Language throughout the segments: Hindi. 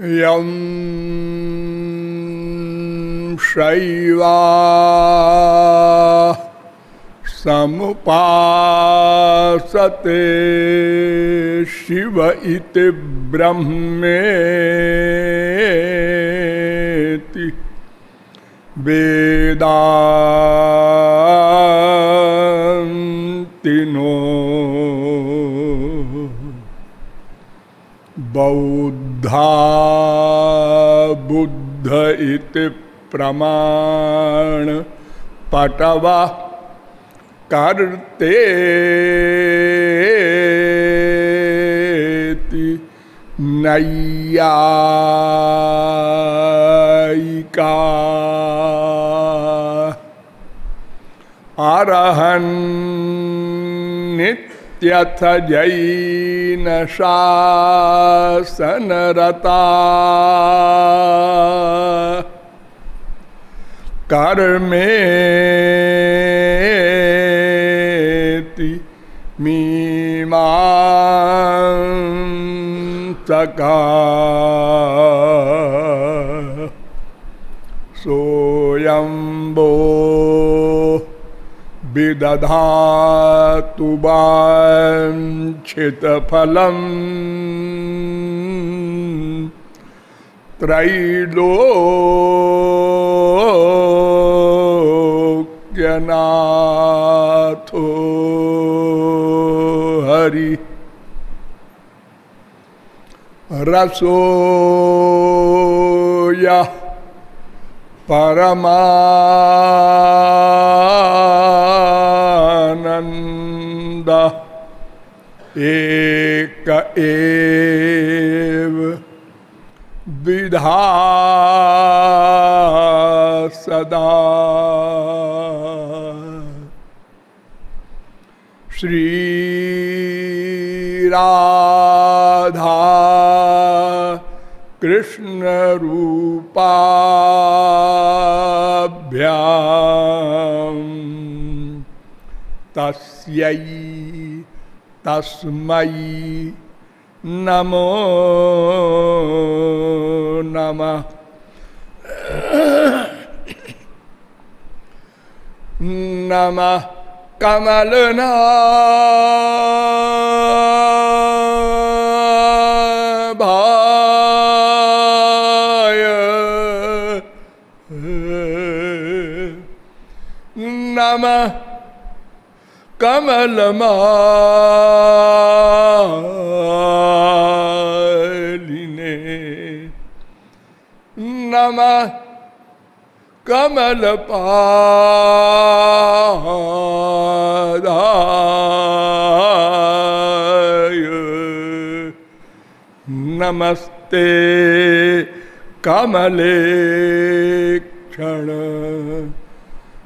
यं शैवा समुपासते शिव इति ब्रह्मेति। वेदान्तिनो बौद्धा बुद्ध इति प्रमाण पटवा करते नैयायिका। अरहन् नित्यथ जैन शासनरता कर्मेति मीमांसका। सोयम्बो विदधातु वाञ्छितफलम् त्रैलोक्यनाथो हरि। रसोया परमानन्द एक एव विधा सदा। श्रीराधा कृष्णरूपाभ्यां तस्यै तस्मै नमो नमः। नमः कमलना भाय नमः कमलमालिने। नमः कमलपादाय। नमस्ते कमले क्षण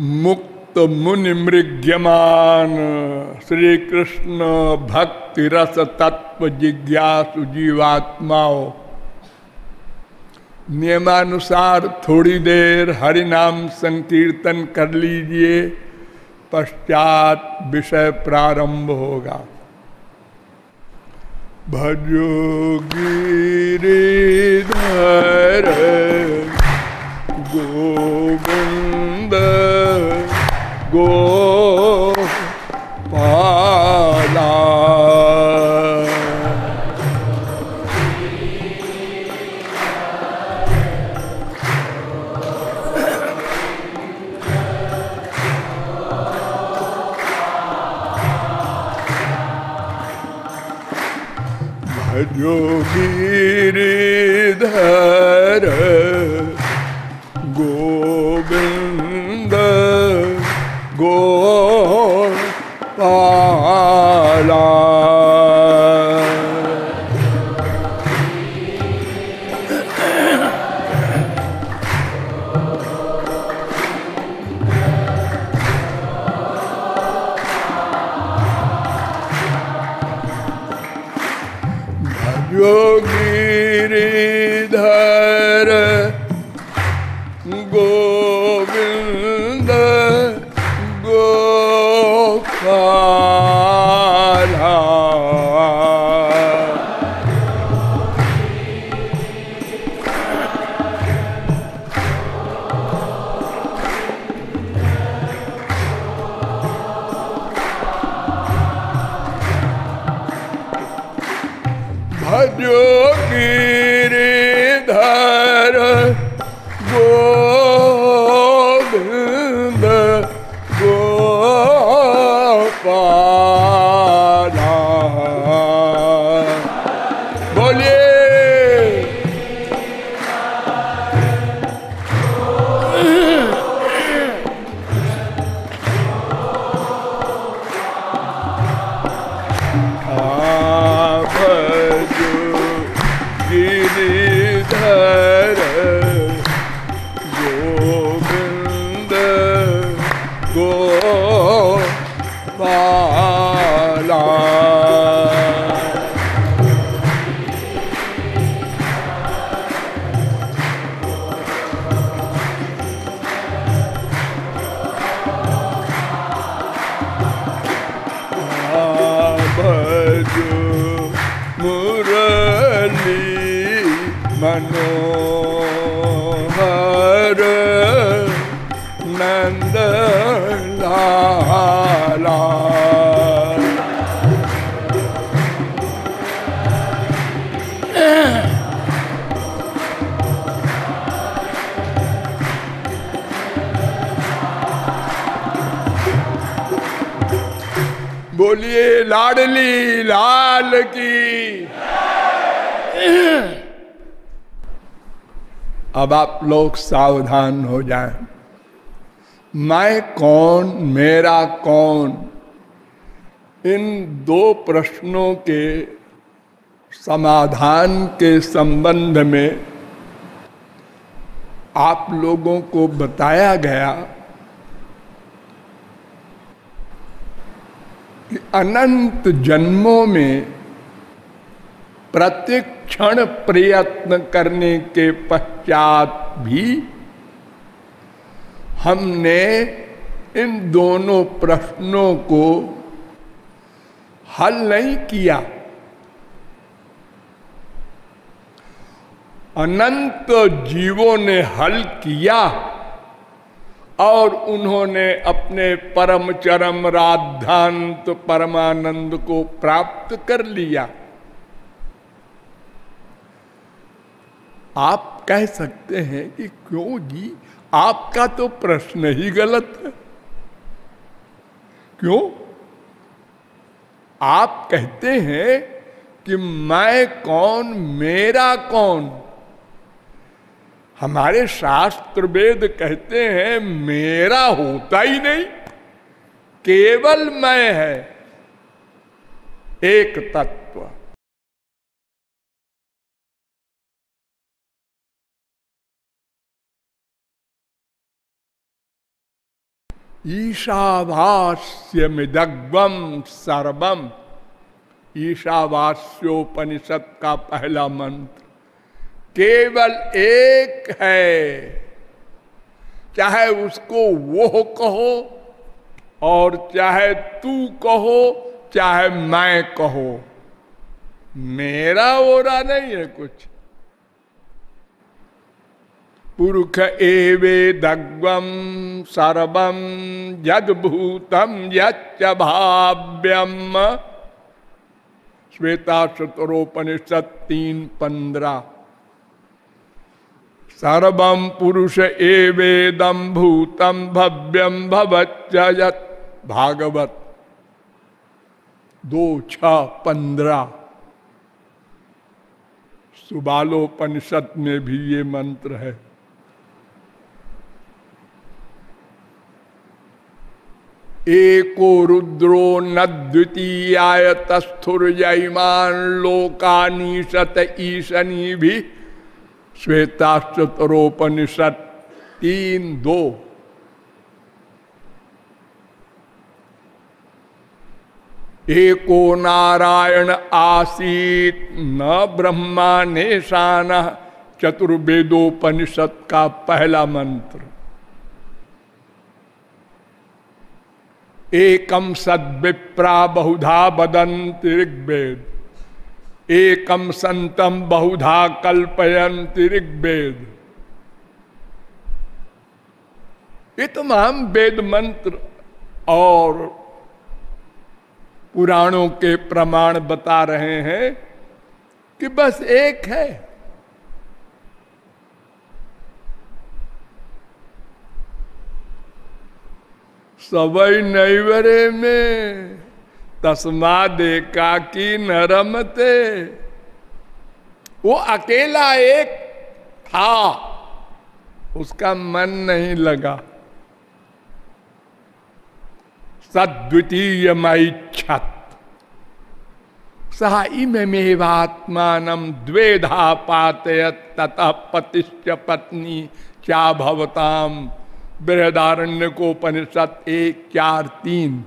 मुक्त मुनि मृग्यमान श्री कृष्ण भक्ति रस तत्व जिज्ञासु जीवात्माओं। नियमानुसार थोड़ी देर हरि नाम संकीर्तन कर लीजिए, पश्चात विषय प्रारंभ होगा। भजो गिरिधर गोविंद Gol! भजो लाल की। अब आप लोग सावधान हो जाएँ। मैं कौन, मेरा कौन? इन दो प्रश्नों के समाधान के संबंध में आप लोगों को बताया गया कि अनंत जन्मों में प्रत्येक क्षण प्रयत्न करने के पश्चात भी हमने इन दोनों प्रश्नों को हल नहीं किया। अनंत जीवों ने हल किया। और उन्होंने अपने परम चरम राधांत परमानंद को प्राप्त कर लिया। आप कह सकते हैं कि क्यों जी? आपका तो प्रश्न ही गलत है। क्यों? आप कहते हैं कि मैं कौन, मेरा कौन? हमारे शास्त्र वेद कहते हैं, मेरा होता ही नहीं, केवल मैं है, एक तत्व। ईशावास्य ईशावास्यमिदग्वम सर्वम। ईशावास्योपनिषद का पहला मंत्र। केवल एक है। चाहे उसको वो कहो और चाहे तू कहो, चाहे मैं कहो। मेरा ओरा नहीं है कुछ। पुरुष एवे दग्वम सर्वम जगभूतम भाव्यम। श्वेता शतरोपनिषद तीन पंद्रह। सर्वम पुरुष एवेदम भूतम भव्यम भवच्च यत् भागवत दो छ पंद्रह सुबालोपनिषद में भी ये मंत्र है एको रुद्रो न द्वितीयाय तस्थुर्यमान लोकानीशत ईशनी भी श्वेताश्चतरोपनिषद तीन दो। एको नारायण आसीत न ब्रह्मा नेशान चतुर्वेदोपनिषद का पहला मंत्र। एकम सद विप्रा बहुधा बदंत ऋग्वेद। एकम संतम बहुधा कल्पयंत ऋग्वेद। ये वेद मंत्र और पुराणों के प्रमाण बता रहे हैं कि बस एक है। सबई नैवरे में तस्मा देखा की नरमते। वो अकेला एक था, उसका मन नहीं लगा। सद्वितीय मैच्छत सह इमेवात्मान द्वेधा पातयत तथा पतिश्च पत्नी क्या भवताम बृहदारण्य को उपनिषद एक चार तीन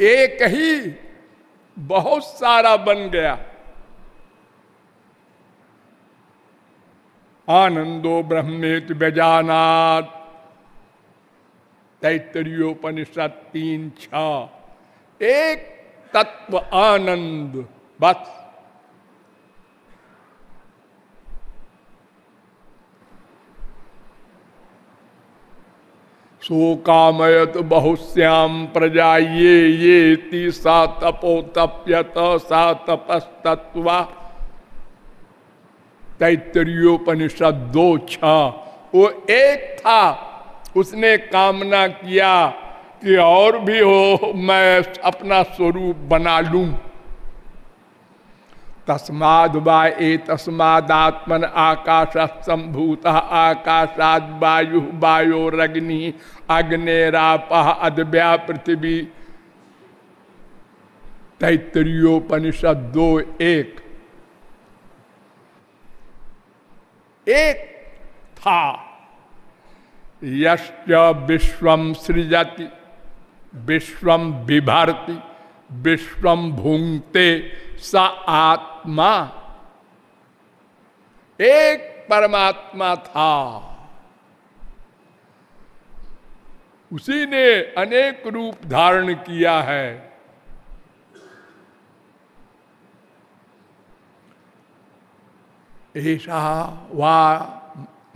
एक ही बहुत सारा बन गया। आनंदो ब्रह्मेत बेजानात तैतरियोपनिषद तीन छ। एक तत्व आनंद, बस। शोकामयत बहुश्याम प्रजा ये ये ती सा तपो तप्यत, सा तपस्तत्वा तैतरीयोपनिषद दो छ वो एक था, उसने कामना किया कि और भी हो, मैं अपना स्वरूप बना लूँ। तस्माद वा ए तस्मादात्मन आकाश संभूत आकाशाद वायु वायोरग्नि अग्नेराप अद्व्या पृथ्वी। तैतरीयोपनिषद दो एक। एक था। यश्च विश्वम सृजति विश्वम विभारती विश्वम भूंगते स आत्मा एक परमात्मा था। उसी ने अनेक रूप धारण किया है। ऐसा वा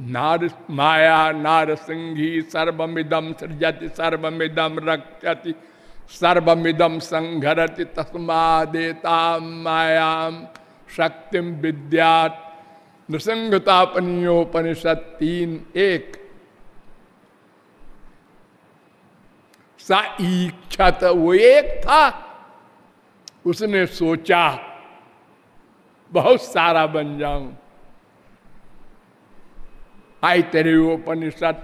नार माया नार सिंही सर्वमिदम सृजति सर्वमिदम रक्षति। सर्वमिदम संघरति तस्मादेता मायाम शक्तिम विद्यात नृसंगतापनियोपनिषद तीन एक सा इच्छत वो एक था उसने सोचा बहुत सारा बन जाऊँ आई तेरे उपनिषद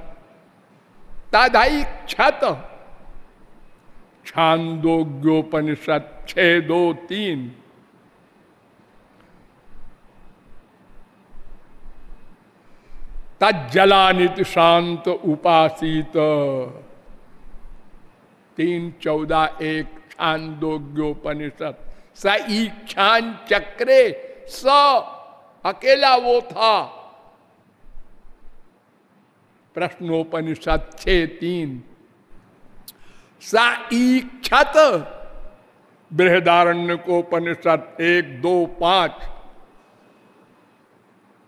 तादाई क्षत छांदोग्योपनिषद छ दो तीन। तजलानित शांत उपासित। तीन चौदह एक छांदोग्योपनिषद। स ईक्षान चक्रे, स अकेला वो था। प्रश्नोपनिषद छ तीन। सा ईक्षत बृहदारण्य को उपनिषद एक, दो, पाँच।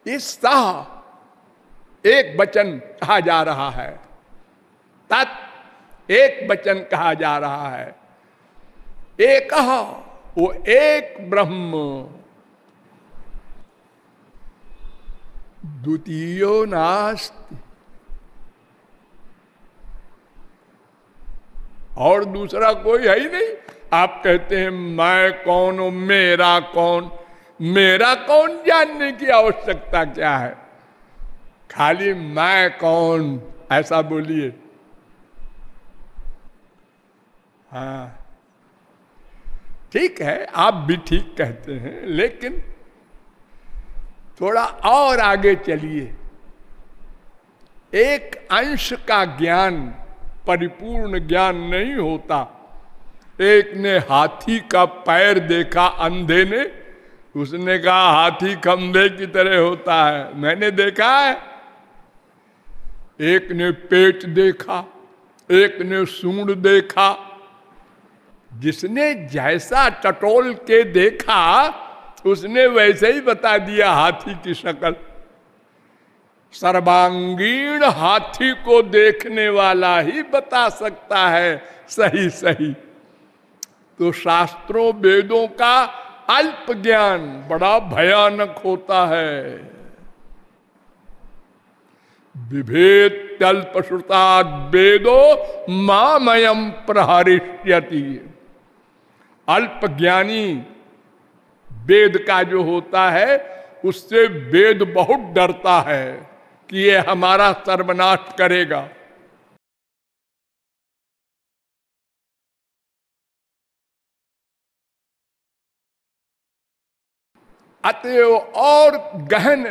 इस सह एक वचन कहा जा रहा है। तत् एक वचन कहा जा रहा है। एक, वो एक ब्रह्म। द्वितीय नास्ति। और दूसरा कोई है ही नहीं। आप कहते हैं, मैं कौन हूँ? मेरा कौन? मेरा कौन जानने की आवश्यकता क्या है? खाली, मैं कौन? ऐसा बोलिए। हाँ। ठीक है, आप भी ठीक कहते हैं, लेकिन थोड़ा और आगे चलिए। एक अंश का ज्ञान परिपूर्ण ज्ञान नहीं होता। एक ने हाथी का पैर देखा अंधे ने, उसने कहा, हाथी खंभे की तरह होता है। मैंने देखा है। एक ने पेट देखा, एक ने सूंड देखा। जिसने जैसा टटोल के देखा, उसने वैसे ही बता दिया हाथी की शक्ल। सर्वांगीण हाथी को देखने वाला ही बता सकता है सही सही। तो शास्त्रों वेदों का अल्प ज्ञान बड़ा भयानक होता है। विभेद अल्प श्रुता वेदो मामयम प्रहरिष्यति। अल्प ज्ञानी वेद का जो होता है, उससे वेद बहुत डरता है। कि ये हमारा सर्वनाश करेगा। अतएव और गहन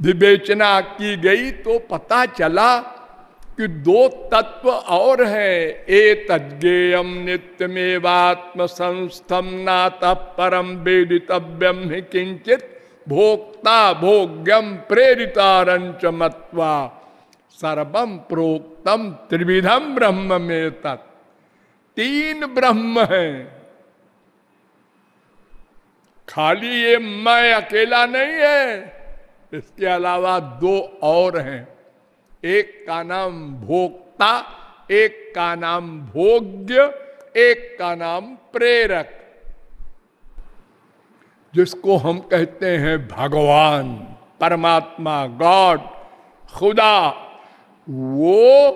विवेचना की गई तो पता चला कि दो तत्व और हैं। ए तज्ञेयम नित्यमेवात्म संस्थम नात परम वेदितव्यम किंचित भोक्ता भोग्यम प्रेरितारंच मत्वा सर्वम प्रोक्तम त्रिविधम ब्रह्म में तत् तीन ब्रह्म है। खाली ये मैं अकेला नहीं है। इसके अलावा दो और हैं। एक का नाम भोक्ता, एक का नाम भोग्य, एक का नाम प्रेरक। जिसको हम कहते हैं भगवान, परमात्मा, गॉड, खुदा, वो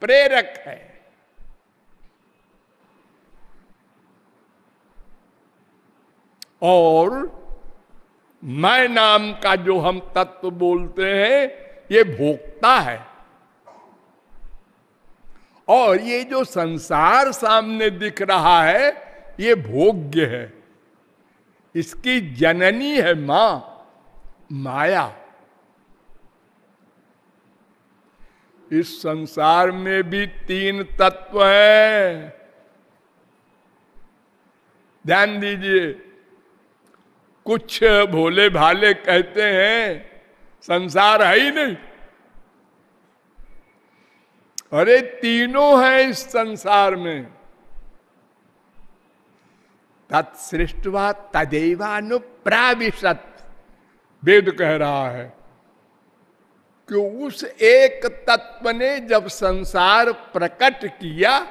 प्रेरक है। और मैं नाम का जो हम तत्व बोलते हैं, ये भोक्ता है। और ये जो संसार सामने दिख रहा है, ये भोग्य है। इसकी जननी है माँ, माया। इस संसार में भी तीन तत्व हैं। ध्यान दीजिए, कुछ भोले भाले कहते हैं, संसार है ही नहीं। अरे तीनों है इस संसार में। तत्सृष्टवा तदैवानुप्राविशत। वेद कह रहा है कि उस एक तत्व ने जब संसार प्रकट किया,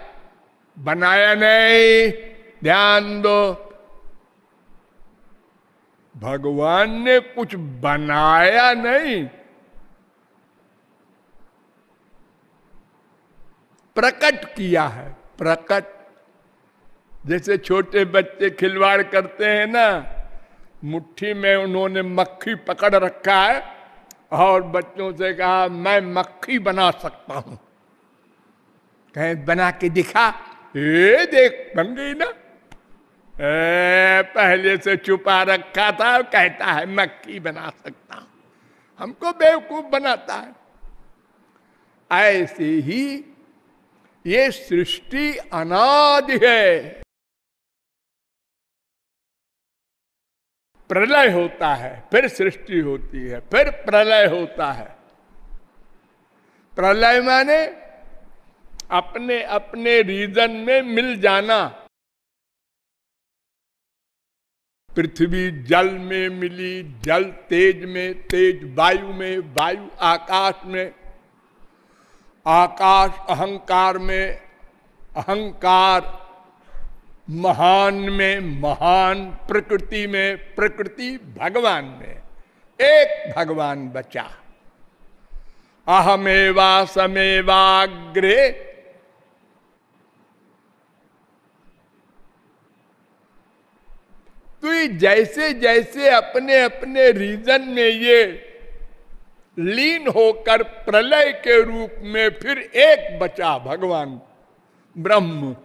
बनाया नहीं। ध्यान दो। भगवान ने कुछ बनाया नहीं। प्रकट किया है। प्रकट जैसे छोटे बच्चे खिलवाड़ करते हैं ना मुट्ठी में उन्होंने मक्खी पकड़ रखा है और बच्चों से कहा मैं मक्खी बना सकता हूँ। कहें बना के दिखा। ए देख बन गई ना। ए, पहले से छुपा रखा था कहता है मक्खी बना सकता हूँ। हमको बेवकूफ़ बनाता है। ऐसे ही ये सृष्टि अनादि है। प्रलय होता है, फिर सृष्टि होती है, फिर प्रलय होता है। प्रलय माने अपने अपने रीजन में मिल जाना। पृथ्वी जल में मिली, जल तेज में, तेज वायु में, वायु आकाश में, आकाश अहंकार में, अहंकार महान में महान, प्रकृति में प्रकृति, भगवान में। एक भगवान बचा। अहमेवा समेवाग्रे। तो ये जैसे जैसे अपने अपने रीजन में ये लीन होकर प्रलय के रूप में फिर एक बचा भगवान, ब्रह्म।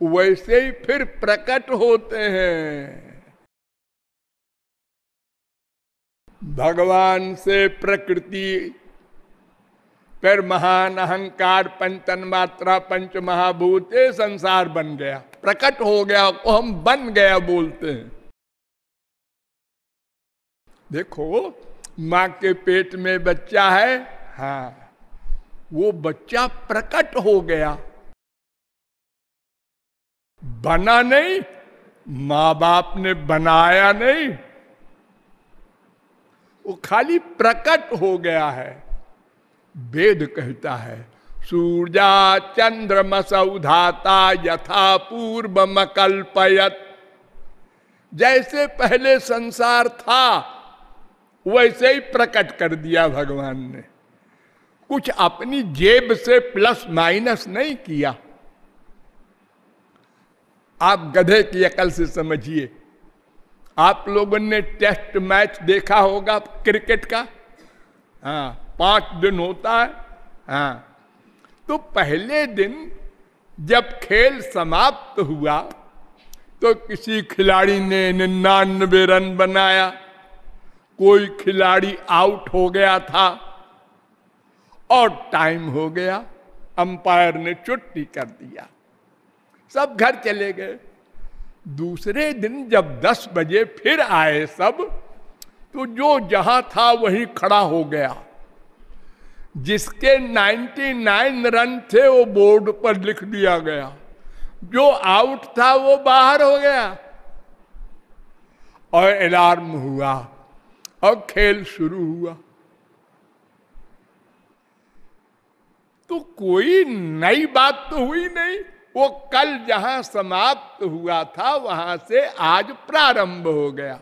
वैसे ही फिर प्रकट होते हैं। भगवान से प्रकृति, फिर महान अहंकार, पंचन मात्रा पंच महाभूत संसार बन गया। प्रकट हो गया हम बन गया बोलते हैं। देखो, माँ के पेट में बच्चा है हाँ वो बच्चा प्रकट हो गया। बना नहीं माँ बाप ने बनाया नहीं। वो खाली प्रकट हो गया है। वेद कहता है, सूर्या चंद्रमसौधाता यथा पूर्व मकल्पयत जैसे पहले संसार था, वैसे ही प्रकट कर दिया भगवान ने। कुछ अपनी जेब से प्लस माइनस नहीं किया। आप गधे की अकल से समझिए। आप लोगों ने टेस्ट मैच देखा होगा क्रिकेट का? हाँ पाँच दिन होता है। हाँ तो पहले दिन जब खेल समाप्त हुआ तो किसी खिलाड़ी ने निन्यानबे रन बनाया। कोई खिलाड़ी आउट हो गया था और टाइम हो गया। अंपायर ने छुट्टी कर दिया। सब घर चले गए। दूसरे दिन जब 10 बजे फिर आए सब तो जो जहाँ था वही खड़ा हो गया। जिसके 99 रन थे, वो बोर्ड पर लिख दिया गया। जो आउट था, वो बाहर हो गया। और अलार्म हुआ, और खेल शुरू हुआ। तो कोई नई बात तो हुई नहीं। वो कल जहाँ समाप्त हुआ था, वहाँ से आज प्रारंभ हो गया।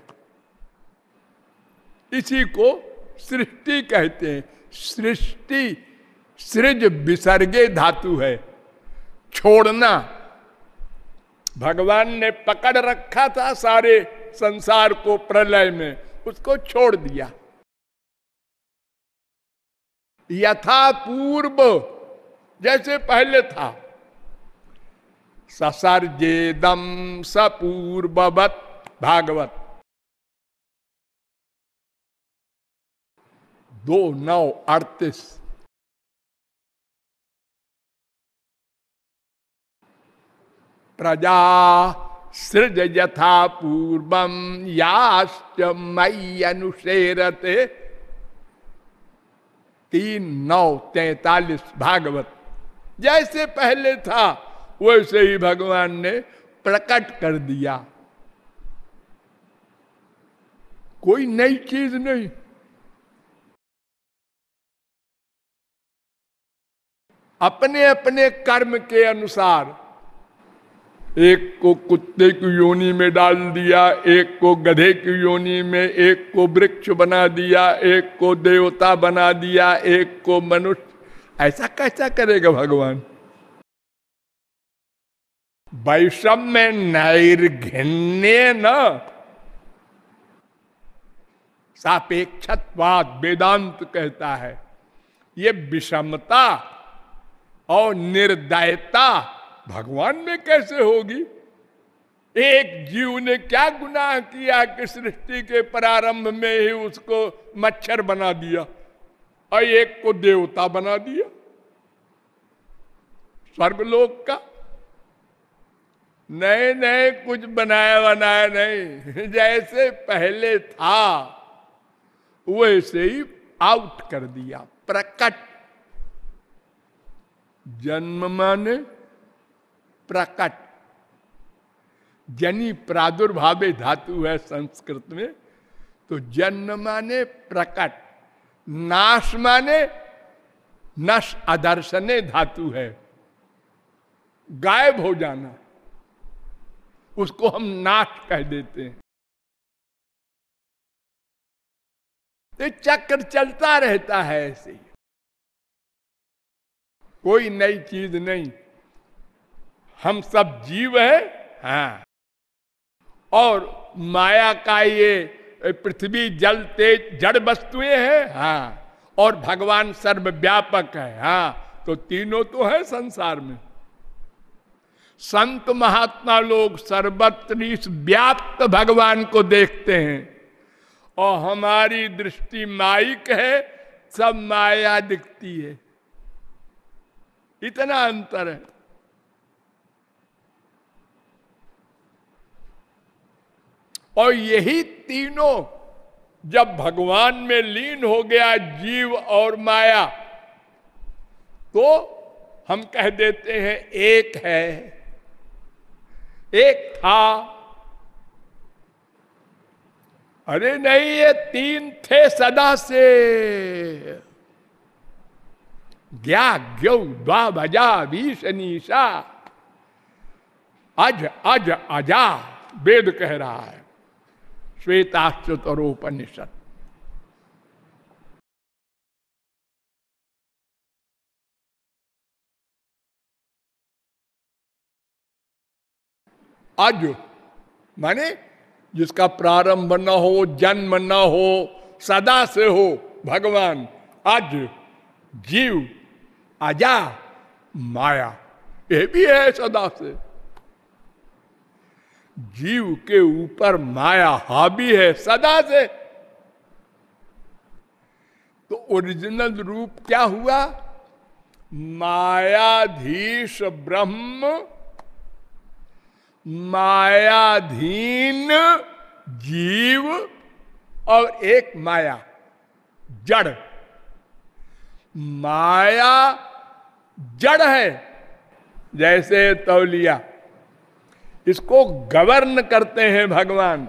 इसी को सृष्टि कहते हैं। सृष्टि, सृज विसर्गे धातु है। छोड़ना। भगवान ने पकड़ रखा था सारे संसार को प्रलय में, उसको छोड़ दिया। यथा पूर्व जैसे पहले था। ससर्जेदम सपूर्ववत भागवत। दो नौ अड़तीस। प्रजा सृज यथा पूर्वम याश्च मई अनुशेरते तीन नौ तैतालीस भागवत। जैसे पहले था। वैसे ही भगवान ने प्रकट कर दिया। कोई नई चीज़ नहीं। अपने अपने कर्म के अनुसार एक को कुत्ते की योनि में डाल दिया, एक को गधे की योनि में, एक को वृक्ष बना दिया, एक को देवता बना दिया, एक को मनुष्य। ऐसा कैसा करेगा भगवान? वैषम में नैर्घ्य न। सापेक्षवाद वेदांत कहता है, ये विषमता और निर्दयता भगवान में कैसे होगी? एक जीव ने क्या गुनाह किया कि सृष्टि के प्रारंभ में ही उसको मच्छर बना दिया और एक को देवता बना दिया? स्वर्गलोक का नए नए कुछ बनाया बनाया नहीं। जैसे पहले था, वैसे ही आउट कर दिया, प्रकट। जन्म माने प्रकट। जनी प्रादुर्भावे धातु है संस्कृत में तो जन्म माने प्रकट, नाश माने नश अदर्शने धातु है। गायब हो जाना। उसको हम नाश कह देते हैं। तो चक्र चलता रहता है ऐसे। कोई नई चीज़ नहीं। हम सब जीव है हाँ। और माया का ये पृथ्वी, जल, तेज, जड़ वस्तुएँ हैं हाँ। और भगवान सर्वव्यापक है हाँ। तो तीनों तो है संसार में। संत महात्मा लोग सर्वत्र इस व्याप्त भगवान को देखते हैं। और हमारी दृष्टि माइक है, सब माया दिखती है। इतना अंतर है। और यही तीनों जब भगवान में लीन हो गया जीव और माया तो हम कह देते हैं, एक है। एक था। अरे नहीं, ये तीन थे सदा से। ज्ञा ग्यौ बीस निशा। अज अज, अजा, वेद कह रहा है। श्वेताश्चतरोपनिषद अज माने जिसका प्रारंभ न हो, जन्म न हो, सदा से हो, भगवान अज जीव अजा माया, ये भी है सदा से। जीव के ऊपर माया हावी है सदा से। तो ओरिजिनल रूप क्या हुआ? मायाधीश ब्रह्म मायाधीन जीव और एक माया, जड़। माया जड़ है, जैसे तौलिया। इसको गवर्न करते हैं भगवान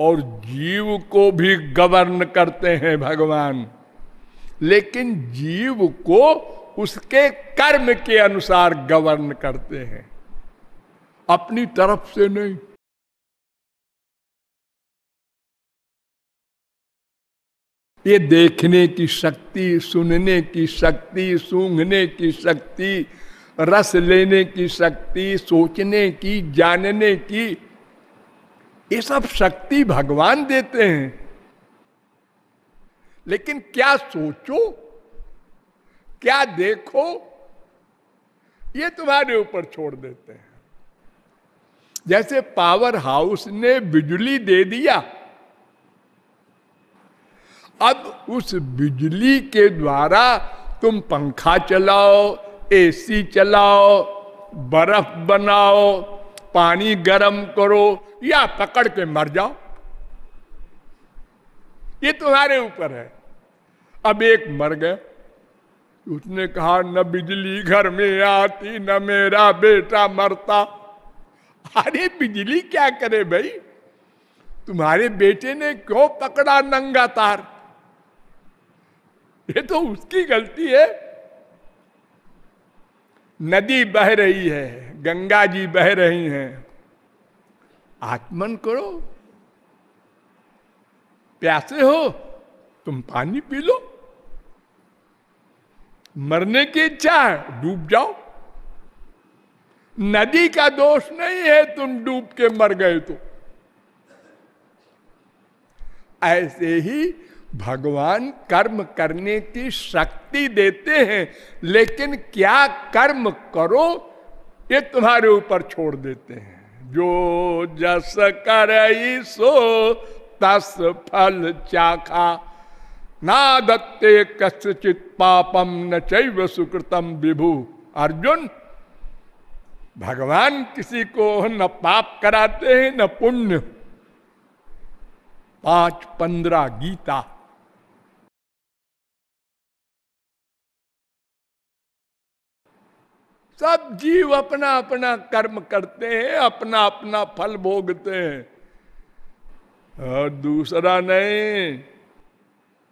और जीव को भी गवर्न करते हैं भगवान। लेकिन जीव को उसके कर्म के अनुसार गवर्न करते हैं। अपनी तरफ़ से नहीं। ये देखने की शक्ति, सुनने की शक्ति, सूंघने की शक्ति, रस लेने की शक्ति, सोचने की, जानने की, ये सब शक्ति भगवान देते हैं। लेकिन क्या सोचो, क्या देखो, ये तुम्हारे ऊपर छोड़ देते हैं। जैसे पावर हाउस ने बिजली दे दिया। अब उस बिजली के द्वारा तुम पंखा चलाओ, एसी चलाओ, बर्फ़ बनाओ, पानी गर्म करो या पकड़ के मर जाओ। ये तुम्हारे ऊपर है। अब एक मर गए। उसने कहा, न बिजली घर में आती, न मेरा बेटा मरता। अरे बिजली क्या करे भाई? तुम्हारे बेटे ने क्यों पकड़ा नंगा तार? ये तो उसकी गलती है। नदी बह रही है, गंगा जी बह रही हैं। आत्मन करो। प्यासे हो, तुम पानी पी लो। मरने की इच्छा है, डूब जाओ। नदी का दोष नहीं है, तुम डूब के मर गए तो। ऐसे ही भगवान कर्म करने की शक्ति देते हैं, लेकिन क्या कर्म करो, ये तुम्हारे ऊपर छोड़ देते हैं। जो जस कर सो तस फल चाखा। ना दत्ते कस्यचित पापम न चैव सुकृतम विभु। अर्जुन भगवान किसी को न पाप कराते हैं, न पुण्य। पाँच पंद्रह गीता। सब जीव अपना अपना कर्म करते हैं, अपना अपना फल भोगते हैं। और दूसरा नहीं,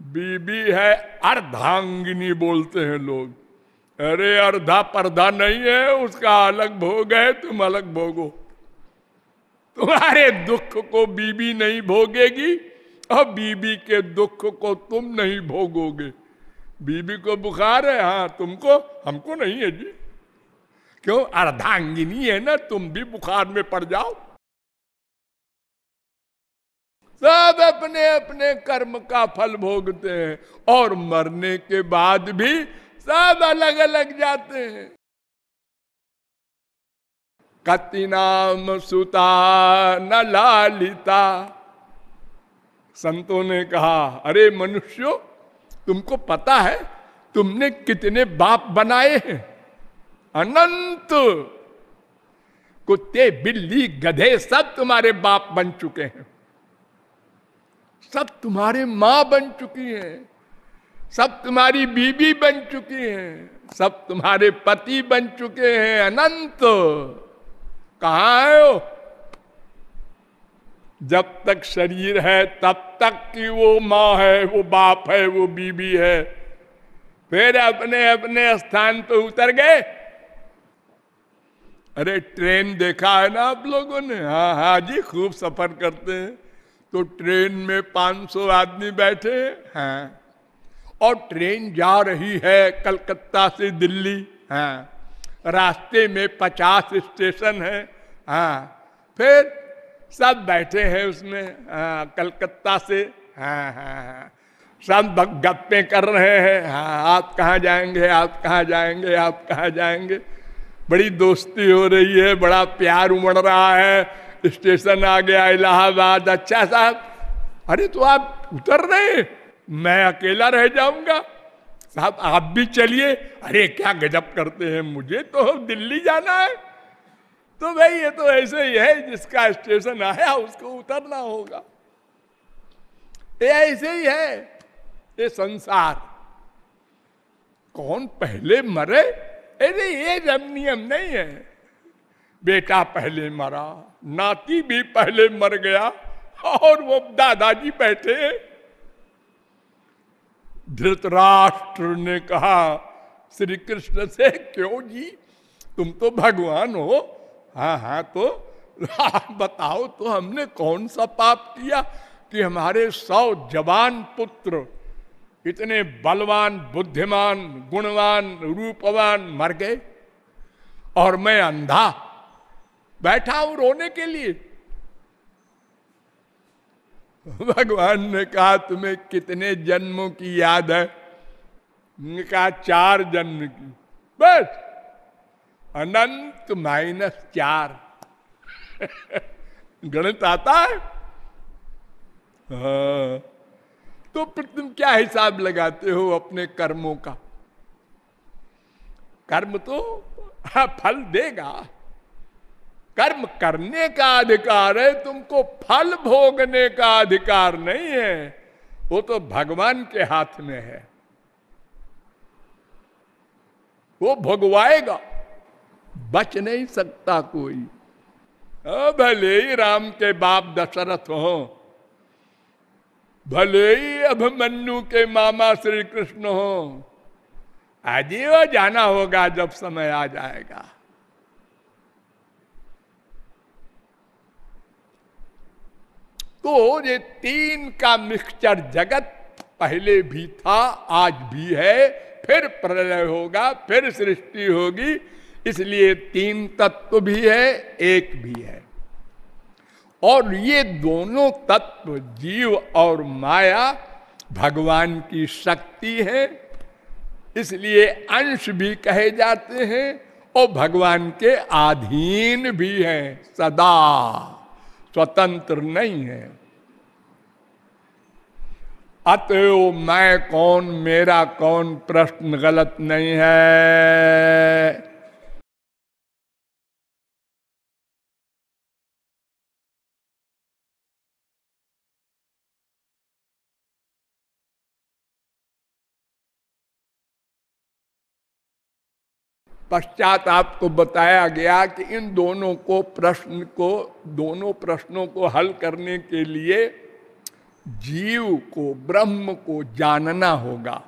बीबी है अर्धांगिनी बोलते हैं लोग। अरे अर्धा पर्दा नहीं है, उसका अलग भोग है, तुम अलग भोगो। तुम्हारे दुख को बीबी नहीं भोगेगी, और बीबी के दुख को तुम नहीं भोगोगे। बीबी को बुखार है हाँ तुमको, हमको नहीं है जी। क्यों? अर्धांगिनी है ना, तुम भी बुखार में पड़ जाओ। सब अपने अपने कर्म का फल भोगते हैं, और मरने के बाद भी सब अलग अलग जाते हैं। कति नाम सुता, न लालिता। संतों ने कहा, अरे मनुष्यो, तुमको पता है, तुमने कितने बाप बनाए हैं। अनंत कुत्ते, बिल्ली, गधे, सब तुम्हारे बाप बन चुके हैं। सब तुम्हारे माँ बन चुकी हैं। सब तुम्हारी बीबी बन चुकी हैं, सब तुम्हारे पति बन चुके हैं, अनंत। कहा है हो जब तक शरीर है, तब तक की वो माँ है, वो बाप है, वो बीबी है। फिर अपने अपने स्थान पे उतर गए। अरे, ट्रेन देखा है ना आप लोगों ने? हाँ हाँ जी, खूब सफ़र करते हैं। तो ट्रेन में 500 आदमी बैठे हैं। और ट्रेन जा रही है कलकत्ता से दिल्ली। हाँ। रास्ते में 50 स्टेशन है। हाँ। फिर सब बैठे हैं उसमें हाँ कलकत्ता से। हाँ हाँ हाँ। सब गप्पे कर रहे हैं। हाँ आप कहाँ जाएँगे, आप कहाँ जाएँगे, आप कहाँ जाएँगे। बड़ी दोस्ती हो रही है, बड़ा प्यार उमड़ रहा है। स्टेशन आ गया, इलाहाबाद। अच्छा साहब, अरे तो आप उतर रहे मैं अकेला रह जाऊँगा। साहब, आप भी चलिए। अरे, क्या गजब करते हैं। मुझे तो दिल्ली जाना है। तो भाई, ये तो ऐसे ही है, जिसका स्टेशन आया, उसको उतरना होगा। ये ऐसे ही है, ये संसार। कौन पहले मरे? अरे, ये जब नियम नहीं है। बेटा पहले मरा, नाती भी पहले मर गया, और वो दादाजी बैठे धृतराष्ट्र ने कहा श्री कृष्ण से, क्यों जी? तुम तो भगवान हो। हाँ हाँ तो बताओ तो हमने कौन सा पाप किया कि हमारे सौ जवान पुत्र, इतने बलवान, बुद्धिमान, गुणवान, रूपवान मर गए? और मैं अंधा, बैठा हूँ रोने के लिए। भगवान ने कहा तुम्हें कितने जन्मों की याद है? कहा चार जन्म की। बस। अनंत माइनस चार। गणित आता है? हाँ। तो फिर तुम क्या हिसाब लगाते हो अपने कर्मों का? कर्म तो हाँ, फल देगा। कर्म करने का अधिकार है, तुमको फल भोगने का अधिकार नहीं है। वो तो भगवान के हाथ में है। वो भोगवाएगा, बच नहीं सकता कोई। भले ही राम के बाप दशरथ हो, भले ही अभिमन्यु के मामा श्री कृष्ण हो वो जाना होगा जब समय आ जाएगा। तो ये तीन का मिक्सचर जगत पहले भी था, आज भी है, फिर प्रलय होगा, फिर सृष्टि होगी, इसलिए तीन तत्व भी है, एक भी है। और ये दोनों तत्व जीव और माया भगवान की शक्ति है, इसलिए अंश भी कहे जाते हैं और भगवान के अधीन भी हैं, सदा। स्वतंत्र नहीं है। अतएव मैं कौन मेरा कौन प्रश्न गलत नहीं है? पश्चात आपको बताया गया कि इन दोनों को प्रश्न को, दोनों प्रश्नों को हल करने के लिए जीव को, ब्रह्म को जानना होगा।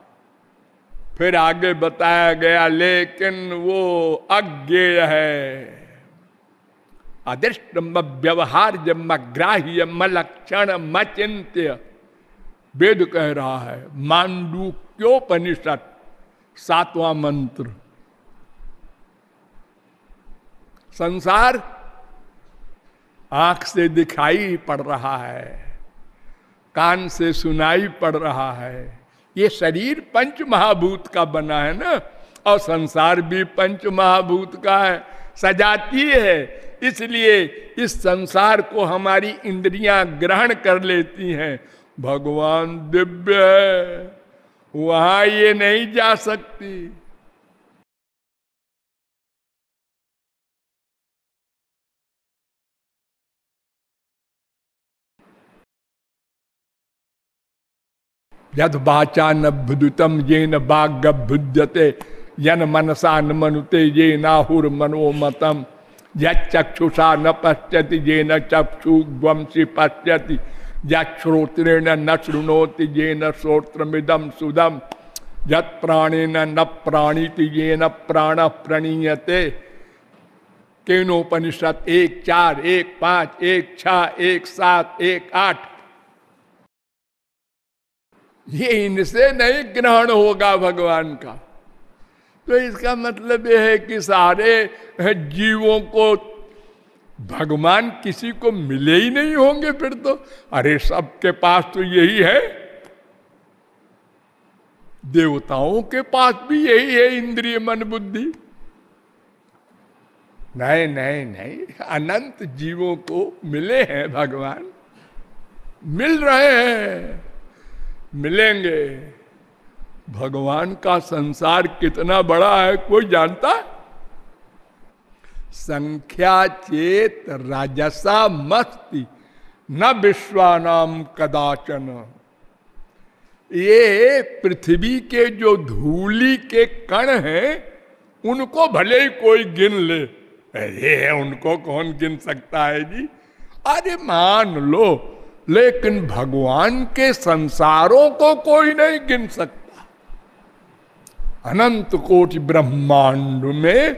फिर आगे बताया गया, लेकिन वो अज्ञेय है। अदृष्ट व्यवहार ग्राह्य मलक्षण मचिंत्य। वेद कह रहा है, मांडू क्योपनिषद, सातवां मंत्र। संसार आँख से दिखाई पड़ रहा है, कान से सुनाई पड़ रहा है। ये शरीर पंच महाभूत का बना है ना, और संसार भी पंच महाभूत का है। सजाती है, इसलिए इस संसार को हमारी इंद्रियाँ ग्रहण कर लेती हैं। भगवान दिव्य है, वहाँ ये नहीं जा सकती। यद बाचा न बुदुतम ये न यन मनसा न मनुते ये नाहुर मनोमतम यक्षुषा न पश्यति ये न चक्षु ग्वंसी पश्यति। यश्रोत्रेण न शृणोति ये न श्रोत्रमिदम सुदम यत प्राणेन न प्राणीति ये न प्राण प्रणीयते। केनोपनिषद एक चार, एक पाँच, एक छ, एक सात, एक आठ। ये इनसे नहीं ग्रहण होगा भगवान का। तो इसका मतलब यह है कि सारे जीवों को भगवान किसी को मिले ही नहीं होंगे फिर तो। अरे सबके पास तो यही है। देवताओं के पास भी यही है इंद्रिय मन बुद्धि। नहीं नहीं नहीं, अनंत जीवों को मिले हैं भगवान। मिल रहे हैं। मिलेंगे। भगवान का संसार कितना बड़ा है, कोई जानता? संख्या चेत राजसा मस्ती, न विश्वानाम कदाचन। ये पृथ्वी के जो धूली के कण हैं, उनको भले ही कोई गिन ले। ये उनको कौन गिन सकता है जी? अरे, मान लो लेकिन भगवान के संसारों को कोई नहीं गिन सकता। अनंत कोटि ब्रह्मांड में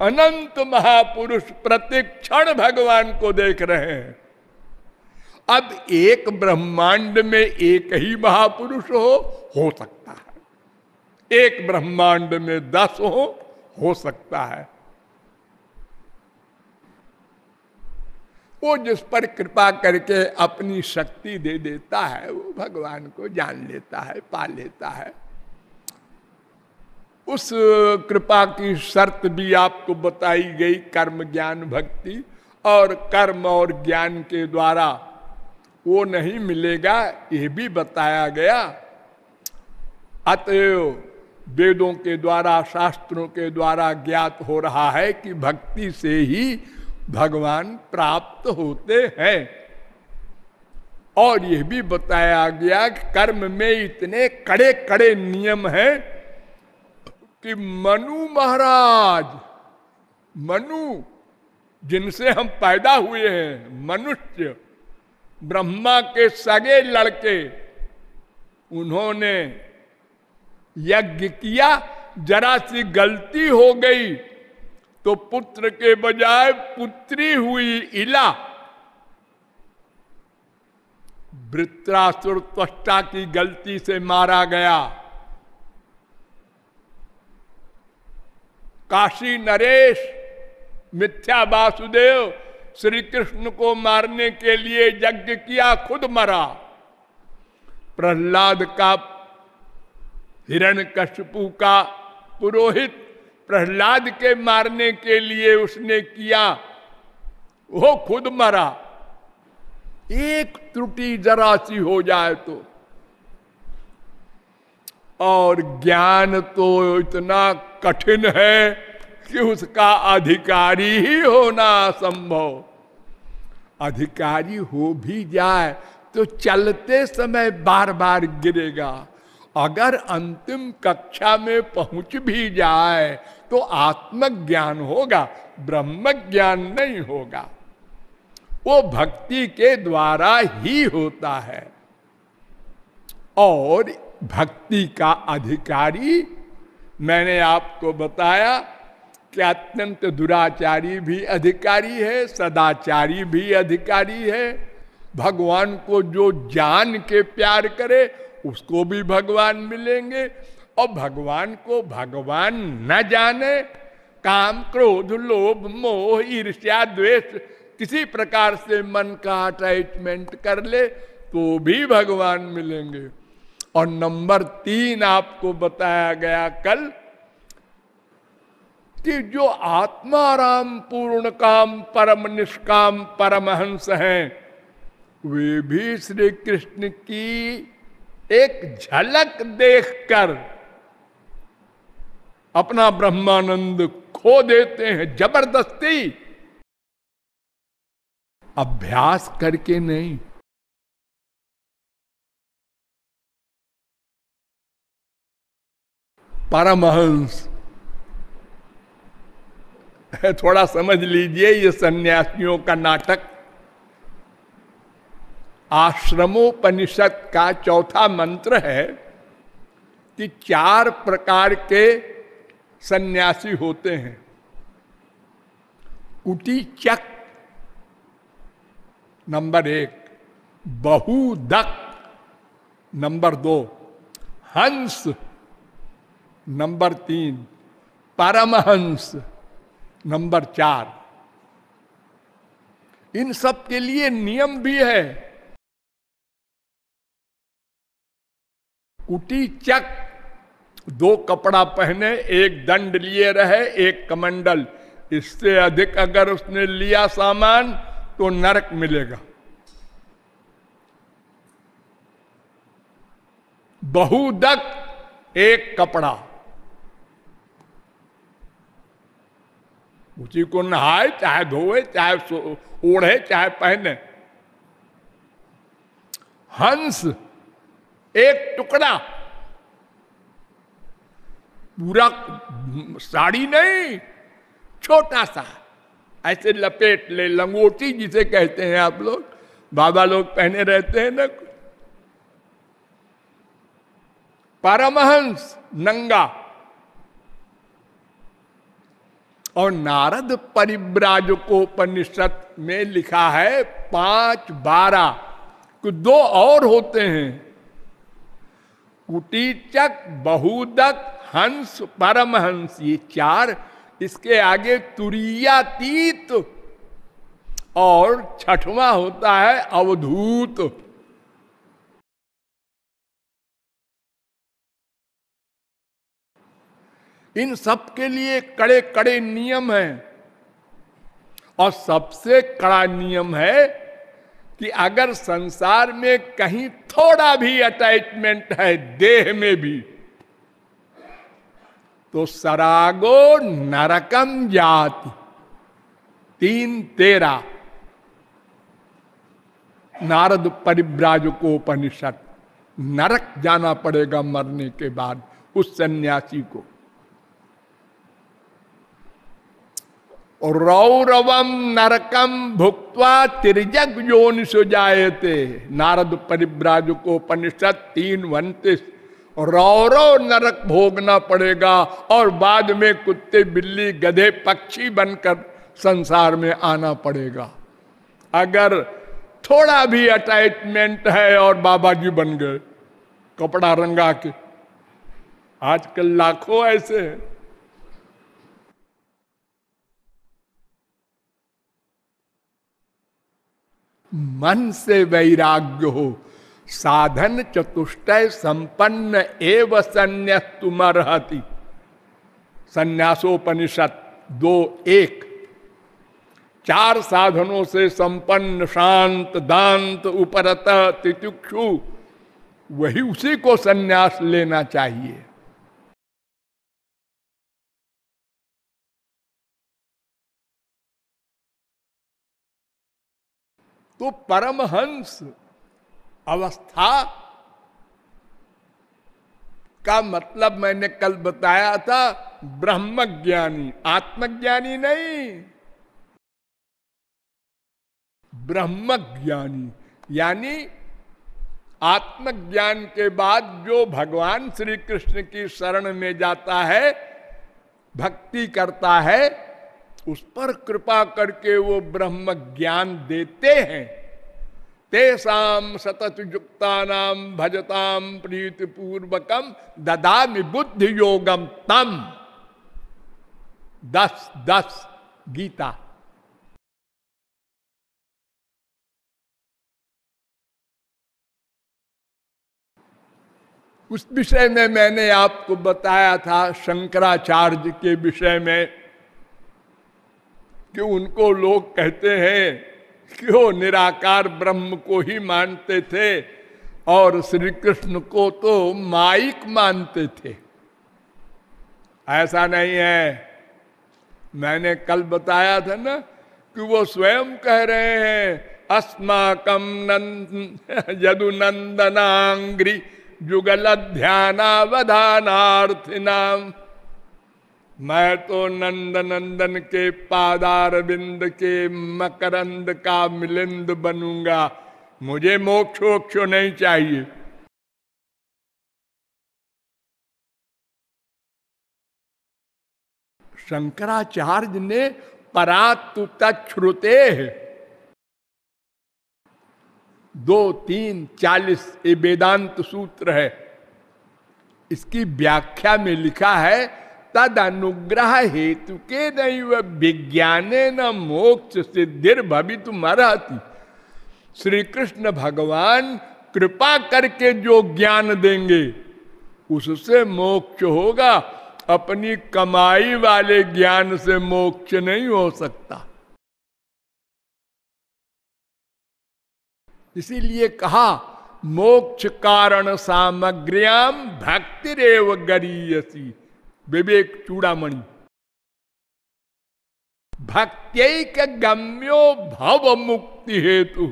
अनंत महापुरुष प्रतिक्षण भगवान को देख रहे हैं। अब एक ब्रह्मांड में एक ही महापुरुष हो हो सकता है। एक ब्रह्मांड में दस हो हो सकता है। वो जिस पर कृपा करके अपनी शक्ति दे देता है, वो भगवान को जान लेता है, पा लेता है। उस कृपा की शर्त भी आपको बताई गई, कर्म ज्ञान भक्ति, और कर्म और ज्ञान के द्वारा वो नहीं मिलेगा ये भी बताया गया। अतएव वेदों के द्वारा, शास्त्रों के द्वारा ज्ञात हो रहा है कि भक्ति से ही भगवान प्राप्त होते हैं। और यह भी बताया गया कि कर्म में इतने कड़े कड़े नियम हैं कि मनु महाराज, मनु, जिनसे हम पैदा हुए हैं, मनुष्य, ब्रह्मा के सगे लड़के, उन्होंने यज्ञ किया, जरा सी गलती हो गई तो पुत्र के बजाय पुत्री हुई इला। वृत्रासुर त्वष्टा की गलती से मारा गया। काशी नरेश, मिथ्या वासुदेव श्री कृष्ण को मारने के लिए यज्ञ किया, खुद मरा। प्रहलाद का हिरण कशपू का पुरोहित प्रहलाद के मारने के लिए उसने किया, वो खुद मरा। एक त्रुटि जरा सी हो जाए तो। और ज्ञान तो इतना कठिन है कि उसका अधिकारी ही होना संभव। अधिकारी हो भी जाए तो चलते समय बार बार गिरेगा। अगर अंतिम कक्षा में पहुँच भी जाए तो आत्मज्ञान होगा ब्रह्म ज्ञान नहीं होगा। वो भक्ति के द्वारा ही होता है। और भक्ति का अधिकारी, मैंने आपको बताया कि अत्यंत दुराचारी भी अधिकारी है, सदाचारी भी अधिकारी है। भगवान को जो जान के प्यार करे उसको भी भगवान मिलेंगे और भगवान को भगवान न जाने काम, क्रोध, लोभ, मोह, ईर्ष्या, द्वेष किसी प्रकार से मन का अटैचमेंट कर ले तो भी भगवान मिलेंगे। और नंबर तीन आपको बताया गया कल कि जो आत्माराम पूर्ण काम, परम निष्काम, परमहंस हैं, वे भी श्री कृष्ण की एक झलक देखकर अपना ब्रह्मानंद खो देते हैं, ज़बरदस्ती। अभ्यास करके नहीं। परमहंस, थोड़ा समझ लीजिए ये सन्यासियों का नाटक। आश्रमोपनिषद का चौथा मंत्र है कि चार प्रकार के सन्यासी होते हैं। कुटी चक नंबर एक, बहुदक नंबर दो, हंस नंबर तीन, परमहंस नंबर चार। इन सब के लिए नियम भी है कुटी चक। दो कपड़ा पहने, एक दंड लिए रहे, एक कमंडल। इससे अधिक अगर उसने लिया सामान तो नरक मिलेगा। बहुदक एक कपड़ा। उसी को नहाए, चाहे धोए, चाहे ओढ़े, चाहे पहने। हंस एक टुकड़ा। पूरा साड़ी नहीं, छोटा सा। ऐसे लपेट ले, लंगोटी जिसे कहते हैं आप लोग। बाबा लोग पहने रहते हैं ना। परमहंस नंगा। और नारद परिव्राजकोपनिषद में लिखा है पाँच बारह। कुछ दो और होते हैं। कुटीचक, बहुदक, हंस, परमहंस ये चार, इसके आगे तुरियातीत और छठवा होता है अवधूत। इन सब के लिए कड़े कड़े नियम हैं, और सबसे कड़ा नियम है कि अगर संसार में कहीं थोड़ा भी अटैचमेंट है, देह में भी तो सरागो नरकम जाति। तीन तेरा। नारद परिव्राजको उपनिषद। नरक जाना पड़ेगा मरने के बाद उस सन्यासी को। रौरवम नरकम भुक्वा तिरजग योनि सो जायते नारद परिव्राजको उपनिषद तीन वंतिस रौरव नरक भोगना पड़ेगा और बाद में कुत्ते, बिल्ली, गधे, पक्षी बनकर संसार में आना पड़ेगा। अगर थोड़ा भी अटैचमेंट है और बाबा जी बन गए, कपड़ा रंगा के। आजकल लाखों ऐसे हैं। मन से वैराग्य हो। साधन चतुष्टय संपन्न एव संन्यास तुमरहति संन्यासोपनिषद दो एक। चार साधनों से संपन्न शांत दांत उपरत तितिक्षु, वही उसी को संन्यास लेना चाहिए। तो परमहंस अवस्था का मतलब मैंने कल बताया था ब्रह्म ज्ञानी आत्मज्ञानी नहीं। ब्रह्म ज्ञानी यानी आत्मज्ञान के बाद जो भगवान श्री कृष्ण की शरण में जाता है, भक्ति करता है उस पर कृपा करके वो ब्रह्म ज्ञान देते हैं। तेसाम सतत युक्ता नाम भजताम प्रीति पूर्वकम ददामि बुद्धि योगम तम। दस दस, गीता। उस विषय में मैंने आपको बताया था शंकराचार्य के विषय में। कि उनको लोग कहते हैं कि वो निराकार ब्रह्म को ही मानते थे और श्री कृष्ण को तो माइक मानते थे। ऐसा नहीं है। मैंने कल बताया था ना कि वो स्वयं कह रहे हैं अस्माकम नंद यदु नंदनांग्री जुगल ध्यानावधानार्थिनाम मैं तो नंद नंदन के पादार बिंद के मकरंद का मिलिंद बनूँगा। मुझे मोक्ष नहीं चाहिए। शंकराचार्य ने परातु तछ्रुते दो, तीन, चालीस ये वेदांत सूत्र है। इसकी व्याख्या में लिखा है तद अनुग्रह हेतु के नहीं वह विज्ञाने न मोक्ष सिद्धिर भवित मरहती श्री कृष्ण भगवान कृपा करके जो ज्ञान देंगे, उससे मोक्ष होगा। अपनी कमाई वाले ज्ञान से मोक्ष नहीं हो सकता। इसीलिए कहा, मोक्ष कारण सामग्रियाम भक्ति रेव गरीयसी। विवेक चूड़ामणि भक्त्यक गम्यो भव मुक्ति हेतु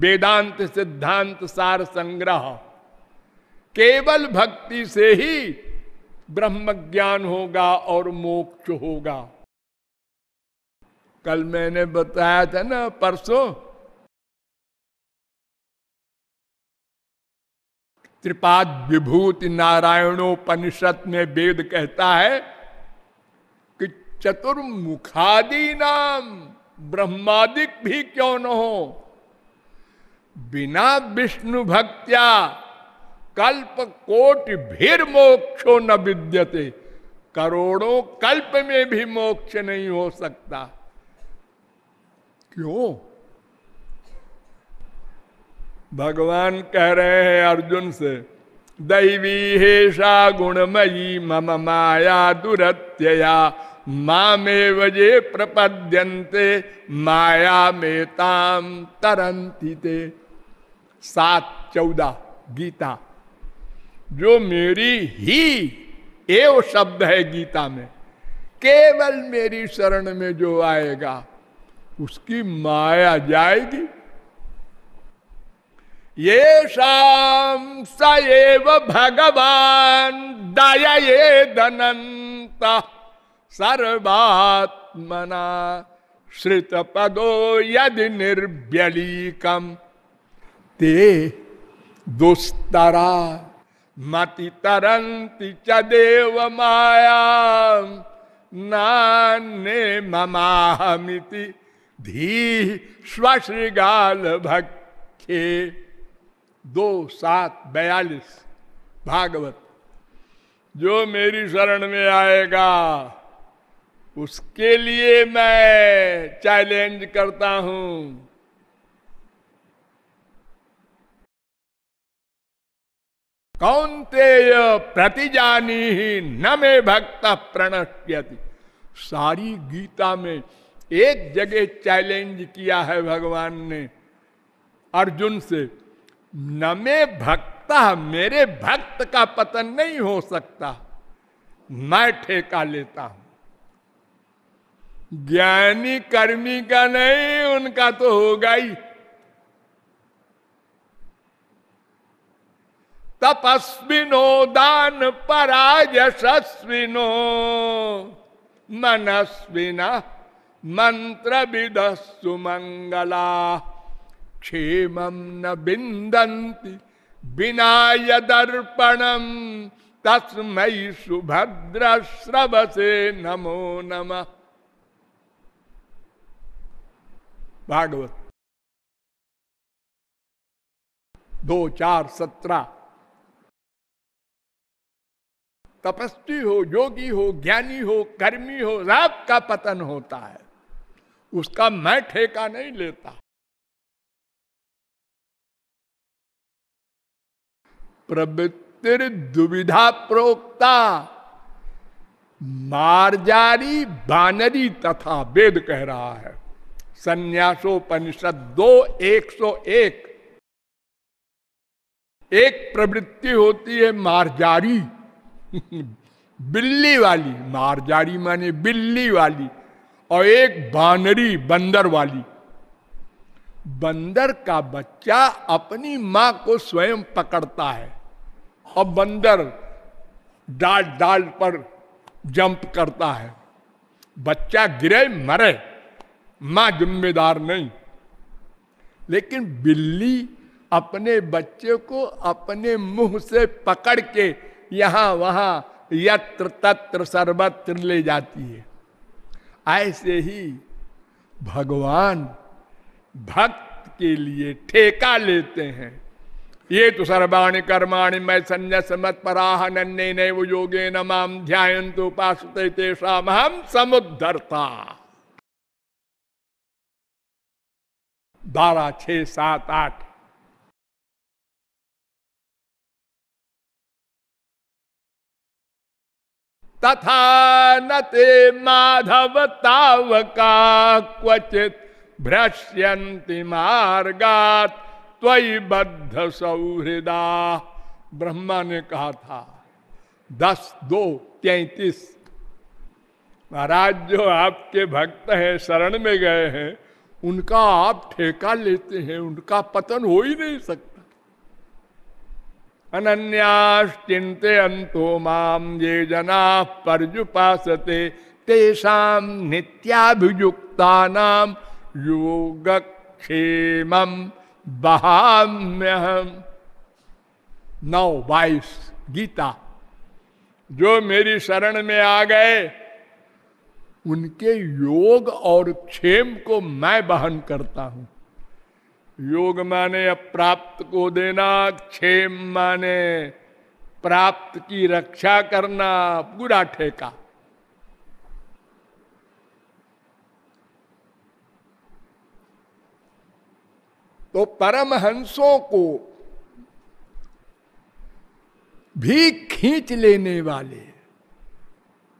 वेदांत सिद्धांत सार संग्रह केवल भक्ति से ही ब्रह्म ज्ञान होगा और मोक्ष होगा कल मैंने बताया था ना परसों त्रिपाद विभूति नारायणोपनिषद में वेद कहता है कि चतुर्मुखादि नाम ब्रह्मादिक भी क्यों न हो? बिना विष्णु भक्त्या कल्प कोट भीर मोक्षो न विद्यते। करोड़ों कल्प में भी मोक्ष नहीं हो सकता। क्यों? भगवान कह रहे हैं अर्जुन से, दैवी हेषा गुणमयी मम माया दुरत्यया मामे वजे प्रपद्यंते माया में ताम तरंती ते। सात चौदह गीता। जो मेरी ही एव शब्द है गीता में, केवल मेरी शरण में जो आएगा, उसकी माया जाएगी ये शाम सएव भगवान दया धनंत सर्वात्मना श्रित पदो यदि निर्व्यलीकम। ते दुस्तरा मति तरंति च देव माया नान्य ममाहमिति धी स्वश्रीगाल भक्षे दो सात बयालीस। भागवत, जो मेरी शरण में आएगा, उसके लिए मैं चैलेंज करता हूँ। कौनते प्रतिजानी ही न में भक्त प्रणश्यति सारी गीता में एक जगह चैलेंज किया है भगवान ने अर्जुन से। न में भक्ता, मेरे भक्त का पतन नहीं हो सकता। मैं ठेका लेता हूँ। ज्ञानी कर्मी का नहीं, उनका तो होगा ही। तपस्विनो, दान पराजस्विनो मनस्विना मंत्र विद सुमंगला क्षेम न बिंदंती बिना यदर्पणम तस्मय सुभद्र श्रव से नमो नमः भागवत दो चार सत्रह तपस्वी हो योगी हो ज्ञानी हो कर्मी हो सब का पतन होता है उसका मैं ठेका नहीं लेता प्रवृत्तिर दुविधा प्रोक्ता, मारजारी बानरी तथा वेद कह रहा है। संन्यासोपनिषद दो, एक सौ एक। एक प्रवृत्ति होती है मारजारी। बिल्ली वाली, मारजारी माने बिल्ली वाली, और एक बानरी, बंदर वाली। बंदर का बच्चा अपनी माँ को स्वयं पकड़ता है। और बंदर डाल डाल पर जंप करता है। बच्चा गिरे, मरे। माँ जिम्मेदार नहीं। लेकिन बिल्ली अपने बच्चे को अपने मुँह से पकड़ के यहाँ वहाँ यत्र तत्र सर्वत्र ले जाती है। ऐसे ही भगवान भक्त के लिए ठेका लेते हैं। ये तो सर्वाणी कर्माणि मैं संन्यास मत पराह नन्ने नैव योगे न माम ध्यान तो उपास हम समुद्धरता। बारह छ, सात, आठ। तथा न ते माधव तावका क्वचित भ्रश्यंति मार्गात। त्वयि बद्ध सौहृदा ब्रह्मा ने कहा था, दस दो तैतीस। महाराज जो आपके भक्त हैं, शरण में गए हैं, उनका आप ठेका लेते हैं, उनका पतन हो ही नहीं सकता। अनन्यास चिंते अंतो माम ये जना परजुपासते तेषाम नित्याभियुक्ता नाम योगक्षेम बहाम्यहम। नौ बाईस गीता, जो मेरी शरण में आ गए, उनके योग और क्षेम को मैं बहन करता हूँ। योग माने अप्राप्त को देना, क्षेम माने प्राप्त की रक्षा करना, पूरा ठेका। तो परमहंसों को भी खींच लेने वाले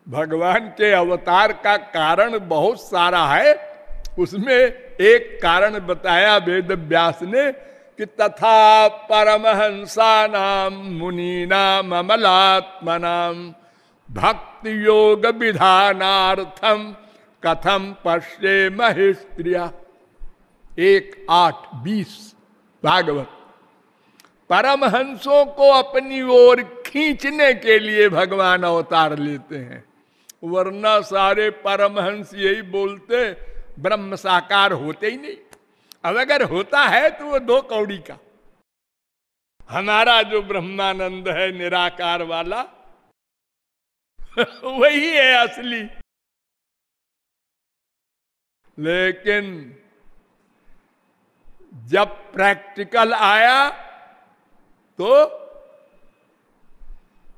भगवान के अवतार का कारण बहुत सारा है। उसमें एक कारण बताया वेद व्यास ने कि तथा परमहंसा नाम मुनि नाम अमलात्म नाम भक्ति योग विधानार्थम कथम पश्ये महिस्त्रिया एक, आठ, बीस, भागवत। परमहंसों को अपनी ओर खींचने के लिए भगवान अवतार लेते हैं। वरना सारे परमहंस यही बोलते, ब्रह्म साकार होते ही नहीं। अब अगर होता है तो वो दो कौड़ी का। हमारा जो ब्रह्मानंद है, निराकार वाला, वही है असली। लेकिन जब प्रैक्टिकल आया तो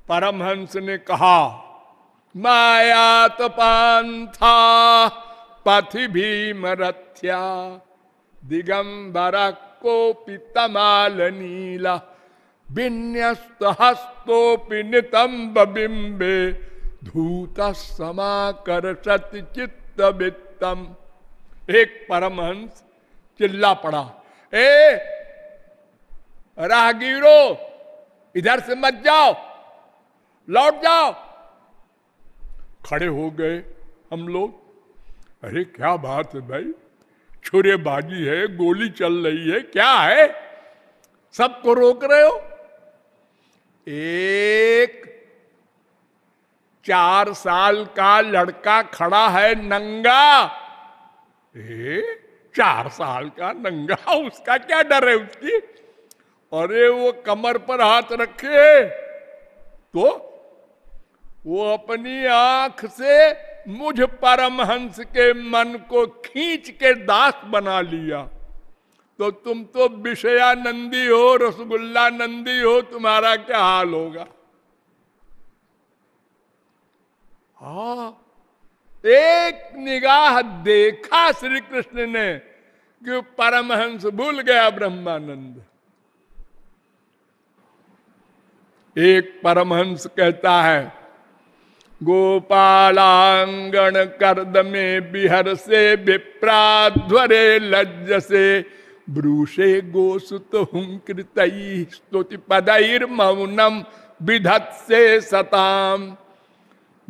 परमहंस ने कहा मायात पांथा पथि भीम रथ्या दिगंबर को तमाल नीला, विन्यस्त हस्तोपि नितंब बिंबे धूत समाकर चित्त वित्तम एक परमहंस चिल्ला पड़ा। ए, राहगीरो, इधर से मत जाओ, लौट जाओ। खड़े हो गए हम लोग। अरे, क्या बात है भाई? छुरेबाजी है, गोली चल रही है, क्या है? सबको रोक रहे हो? एक, चार साल का लड़का खड़ा है नंगा। ए चार साल का नंगा, उसका क्या डर है उसकी? अरे वो कमर पर हाथ रखे तो वो अपनी आँख से मुझ परमहंस के मन को खींच के दास बना लिया। तो तुम तो विषयानंदी हो रसगुल्ला नंदी हो, तुम्हारा क्या हाल होगा? हा एक निगाह देखा श्री कृष्ण ने कि परमहंस भूल गया ब्रह्मानंद। एक परमहंस कहता है, गोपालांगण कर्द में बिहर से विप्राध्वरे लज्ज से ब्रूषे गोसुत हुंकृत स्तुति पदैर मौनम विधत सताम।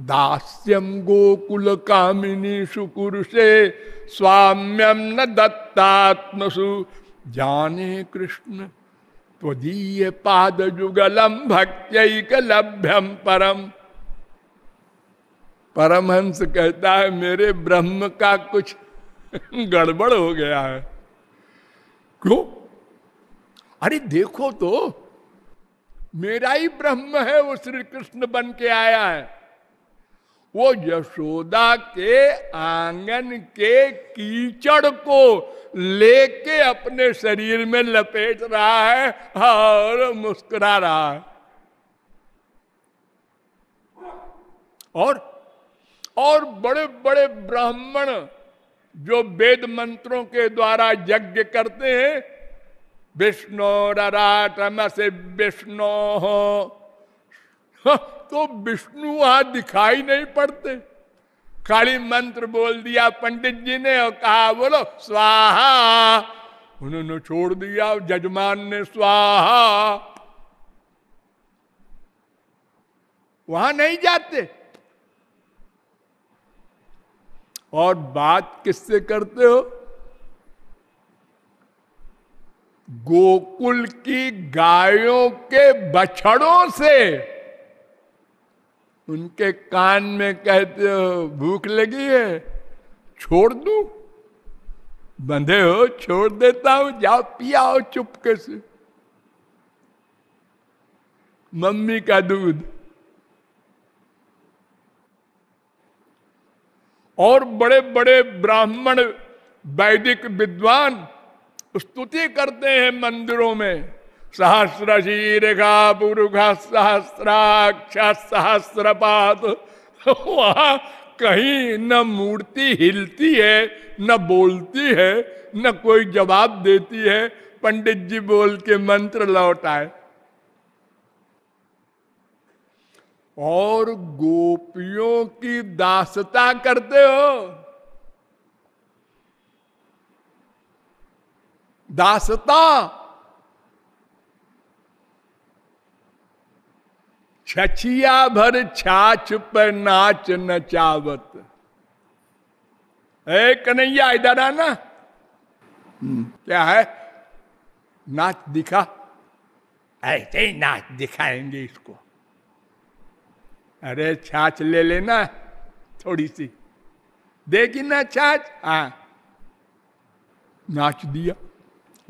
दास्यम गोकुल कामिनी सुकुरुषे स्वाम्यम न दत्तात्मसु। जाने कृष्ण, त्वदीय पाद जुगलम भक्त्यक लभ्यम परम परमहंस कहता है, मेरे ब्रह्म का कुछ गड़बड़ हो गया है। क्यों? अरे देखो तो मेरा ही ब्रह्म है, वो श्री कृष्ण बन के आया है। वो यशोदा के आँगन के कीचड़ को लेके अपने शरीर में लपेट रहा है और मुस्कुरा रहा है। और और बड़े बड़े ब्राह्मण जो वेद मंत्रों के द्वारा यज्ञ करते हैं विष्णु राटम से विष्णु हाँ, तो विष्णु वहाँ दिखाई नहीं पड़ते। खाली मंत्र बोल दिया पंडित जी ने और कहा, बोलो, स्वाहा। उन्होंने छोड़ दिया जजमान ने स्वाहा। वहाँ नहीं जाते। और बात किससे करते हो? गोकुल की गायों के बछड़ों से। उनके कान में कहते हो, भूख लगी है, छोड़ दू? बंधे हो, छोड़ देता हूँ, जाओ, पियाओ चुपके से। मम्मी का दूध। और बड़े बड़े ब्राह्मण, वैदिक विद्वान स्तुति करते हैं मंदिरों में। सहस्र शीरेखा पुरुखा सहस्राक्ष सहस्रपात वहाँ कहीं न मूर्ति हिलती है न बोलती है न कोई जवाब देती है पंडित जी बोल के मंत्र लौटाए और गोपियों की दासता करते हो दासता छछिया भर छाछ पर नाच नचावत। ए कन्हैया इधर आना हम्म, क्या है? नाच दिखा। ऐसे ही नाच दिखाएँगे इसको। अरे छाछ ले लेना थोड़ी सी। देगी ना छाछ? हाँ। नाच दिया।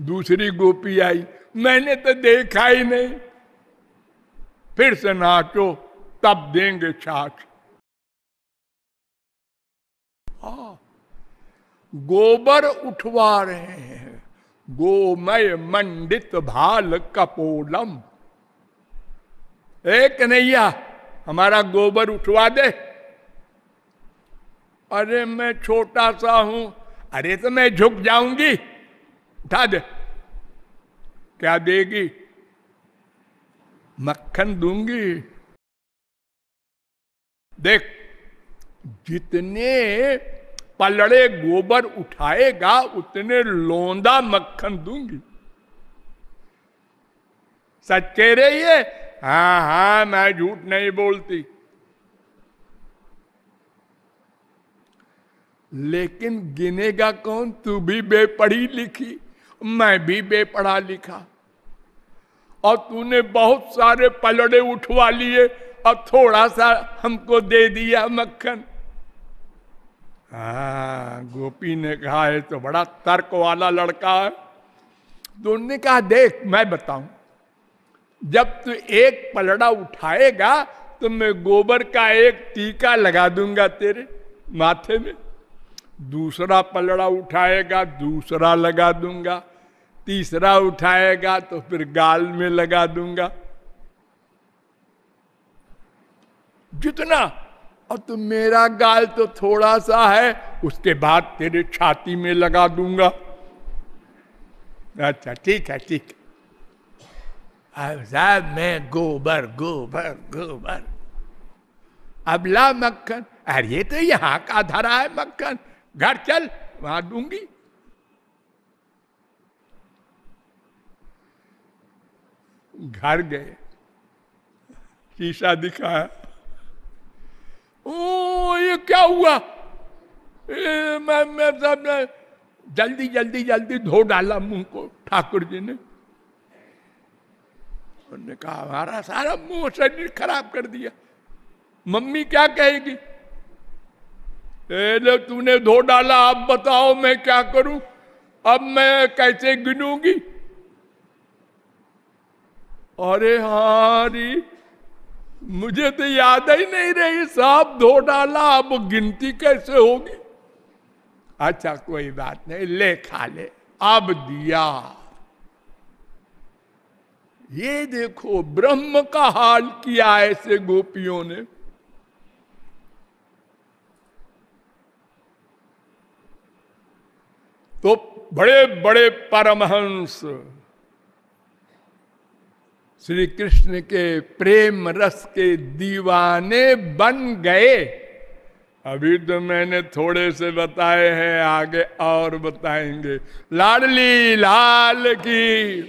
दूसरी गोपी आई। मैंने तो देखा ही नहीं। फिर से नाचो तब देंगे छाछ। हाँ गोबर उठवा रहे हैं। गोमय मंडित भाल कपोलम। एक नैया हमारा गोबर उठवा दे। अरे मैं छोटा सा हूँ। अरे तो मैं झुक जाऊँगी। उठा दे। क्या देगी? मक्खन दूँगी। देख, जितने पलड़े गोबर उठाएगा, उतने लोंदा मक्खन दूँगी। सच कह रही है? हाँ हाँ मैं झूठ नहीं बोलती। लेकिन गिनेगा कौन? तू भी बेपढ़ी लिखी, मैं भी बेपढ़ा लिखा। और तूने बहुत सारे पलड़े उठवा लिए और थोड़ा सा हमको दे दिया मक्खन। हाँ गोपी ने कहा है तो बड़ा तर्क वाला लड़का है। तो उन्होंने कहा, देख, मैं बताऊँ, जब तू एक पलड़ा उठाएगा तो मैं गोबर का एक टीका लगा दूँगा तेरे माथे में। दूसरा पलड़ा उठाएगा, दूसरा लगा दूँगा। तीसरा उठाएगा तो फिर गाल में लगा दूँगा। जितना, और तो मेरा गाल तो थोड़ा सा है, उसके बाद तेरे छाती में लगा दूँगा। अच्छा ठीक है, ठीक साहब, मैं गोबर गोबर गोबर। अब ला मक्खन। अरे, ये तो यहाँ का धरा है मक्खन। घर चल, वहाँ दूँगी। घर गए। शीशा दिखाया। ओ ये क्या हुआ? ए, मैं मैं सब जल्दी जल्दी जल्दी धो डाला मुँह को ठाकुर जी ने। उन्होंने कहा हमारा सारा मुँह शरीर खराब कर दिया। मम्मी क्या कहेगी? ए, तूने धो डाला अब बताओ मैं क्या करूँ? अब मैं कैसे गिनूँगी? अरे हारी, मुझे तो याद ही नहीं रही साहब धो डाला अब गिनती कैसे होगी? अच्छा कोई बात नहीं, ले खा ले, अब दिया। ये देखो, ब्रह्म का हाल किया ऐसे गोपियों ने। तो बड़े बड़े परमहंस श्री कृष्ण के प्रेम रस के दीवाने बन गए। अभी तो मैंने थोड़े से बताए हैं, आगे और बताएँगे। लाडली लाल की